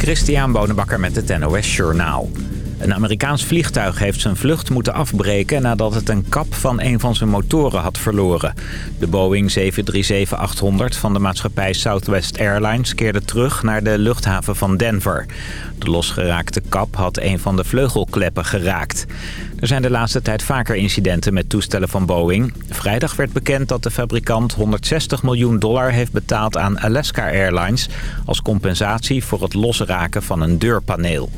Christian Bonenbakker met het NOS Journaal. Een Amerikaans vliegtuig heeft zijn vlucht moeten afbreken... nadat het een kap van een van zijn motoren had verloren. De Boeing 737-800 van de maatschappij Southwest Airlines... keerde terug naar de luchthaven van Denver. De losgeraakte kap had een van de vleugelkleppen geraakt. Er zijn de laatste tijd vaker incidenten met toestellen van Boeing. Vrijdag werd bekend dat de fabrikant 160 miljoen dollar heeft betaald aan Alaska Airlines... als compensatie voor het losraken van een deurpaneel.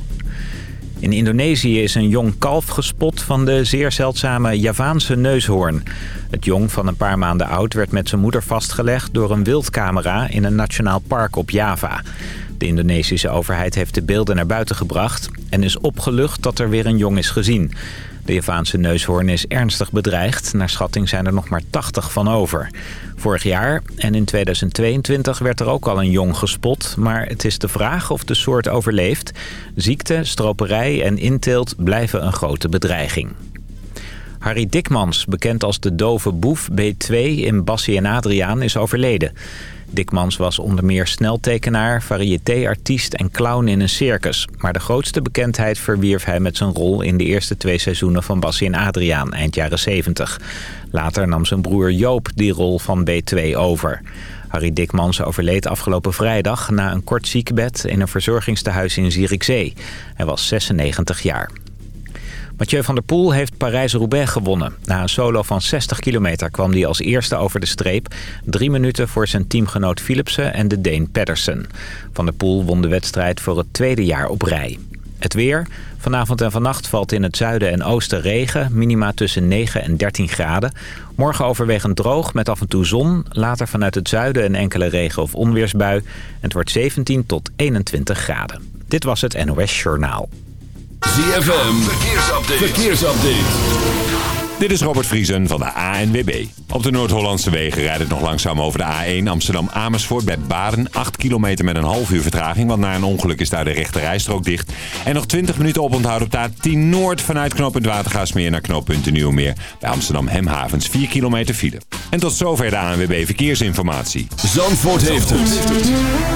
In Indonesië is een jong kalf gespot van de zeer zeldzame Javaanse neushoorn. Het jong van een paar maanden oud werd met zijn moeder vastgelegd door een wildcamera in een nationaal park op Java. De Indonesische overheid heeft de beelden naar buiten gebracht en is opgelucht dat er weer een jong is gezien. De Javaanse neushoorn is ernstig bedreigd. Naar schatting zijn er nog maar 80 van over. Vorig jaar en in 2022 werd er ook al een jong gespot. Maar het is de vraag of de soort overleeft. Ziekte, stroperij en inteelt blijven een grote bedreiging. Harry Dikmans, bekend als de dove boef B2 in Bassie en Adriaan, is overleden. Dikmans was onder meer sneltekenaar, variété-artiest en clown in een circus. Maar de grootste bekendheid verwierf hij met zijn rol in de eerste twee seizoenen van Bassie en Adriaan, eind jaren 70. Later nam zijn broer Joop die rol van B2 over. Harry Dikmans overleed afgelopen vrijdag na een kort ziekbed in een verzorgingstehuis in Zierikzee. Hij was 96 jaar. Mathieu van der Poel heeft Parijs-Roubaix gewonnen. Na een solo van 60 kilometer kwam hij als eerste over de streep. Drie minuten voor zijn teamgenoot Philipsen en de Deen Pedersen. Van der Poel won de wedstrijd voor het tweede jaar op rij. Het weer. Vanavond en vannacht valt in het zuiden en oosten regen. Minima tussen 9 en 13 graden. Morgen overwegend droog met af en toe zon. Later vanuit het zuiden een enkele regen- of onweersbui. Het wordt 17 tot 21 graden. Dit was het NOS Journaal. ZFM, verkeersupdate. verkeersupdate. Dit is Robert Vriesen van de ANWB. Op de Noord-Hollandse wegen rijdt het nog langzaam over de A1 Amsterdam-Amersfoort bij Baren. 8 kilometer met een half uur vertraging, want na een ongeluk is daar de rechte rijstrook dicht. En nog 20 minuten oponthoud op de A10 Noord vanuit knooppunt Watergaasmeer naar knooppunt Nieuwmeer. Bij Amsterdam-Hemhavens 4 kilometer file. En tot zover de ANWB Verkeersinformatie. Zandvoort heeft het.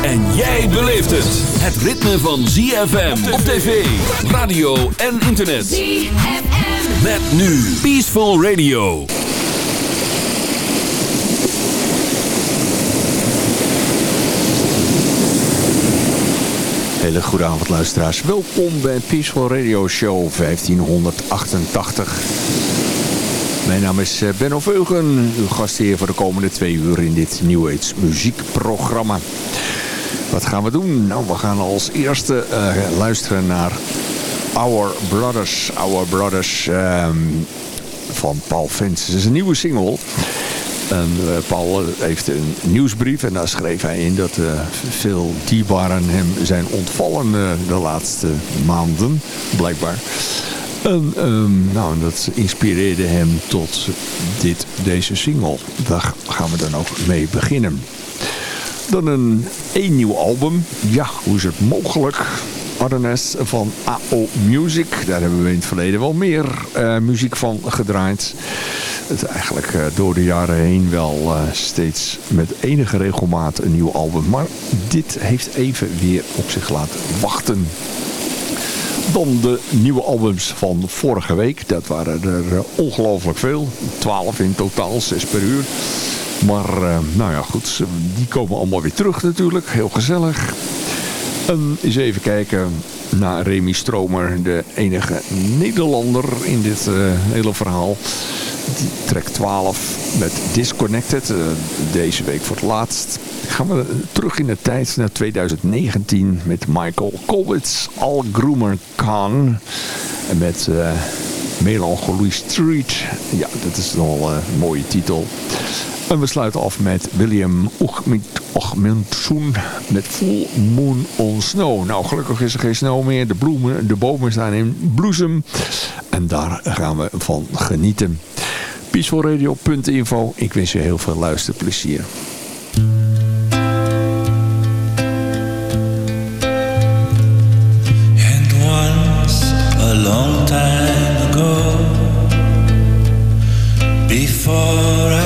En jij beleeft het. Het ritme van ZFM op tv, radio en internet. ZFM. Met nu Peaceful Radio. Hele goede avond luisteraars. Welkom bij Peaceful Radio Show 1588. Mijn naam is eh, Benno Veugen, uw gastheer voor de komende twee uur in dit New Age muziekprogramma. Wat gaan we doen? Nou, we gaan als eerste uh, luisteren naar Our Brothers. Our Brothers um, van Paul Vins. Het is een nieuwe single. En, uh, Paul heeft een nieuwsbrief en daar schreef hij in dat uh, veel dierbaren hem zijn ontvallen de laatste maanden, blijkbaar. En um, nou, dat inspireerde hem tot dit, deze single. Daar gaan we dan ook mee beginnen. Dan een één nieuw album. Ja, hoe is het mogelijk? Ardenes van AO Music. Daar hebben we in het verleden wel meer uh, muziek van gedraaid. Het eigenlijk uh, door de jaren heen wel uh, steeds met enige regelmaat een nieuw album. Maar dit heeft even weer op zich laten wachten. Dan de nieuwe albums van vorige week. Dat waren er ongelooflijk veel. 12 in totaal, 6 per uur. Maar nou ja, goed. Die komen allemaal weer terug natuurlijk. Heel gezellig. En eens even kijken naar Remy Stromer, de enige Nederlander in dit uh, hele verhaal. Die track 12 met Disconnected. Uh, deze week voor het laatst. Gaan we terug in de tijd naar 2019 met Michael Colwitz, Al Groomer Khan. En met uh, Melancholy Street. Ja, dat is wel een mooie titel. En we sluiten af met William Ochmentsoen met Full Moon on Snow. Nou, gelukkig is er geen snow meer. De, bloemen, de bomen staan in bloesem. En daar gaan we van genieten. Peacefulradio.info. Ik wens je heel veel luisterplezier. Before I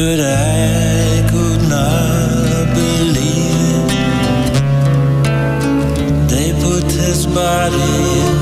but I could not believe it. They put his body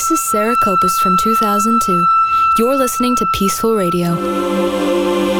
This is Sarah Copus from 2002. You're listening to Peaceful Radio.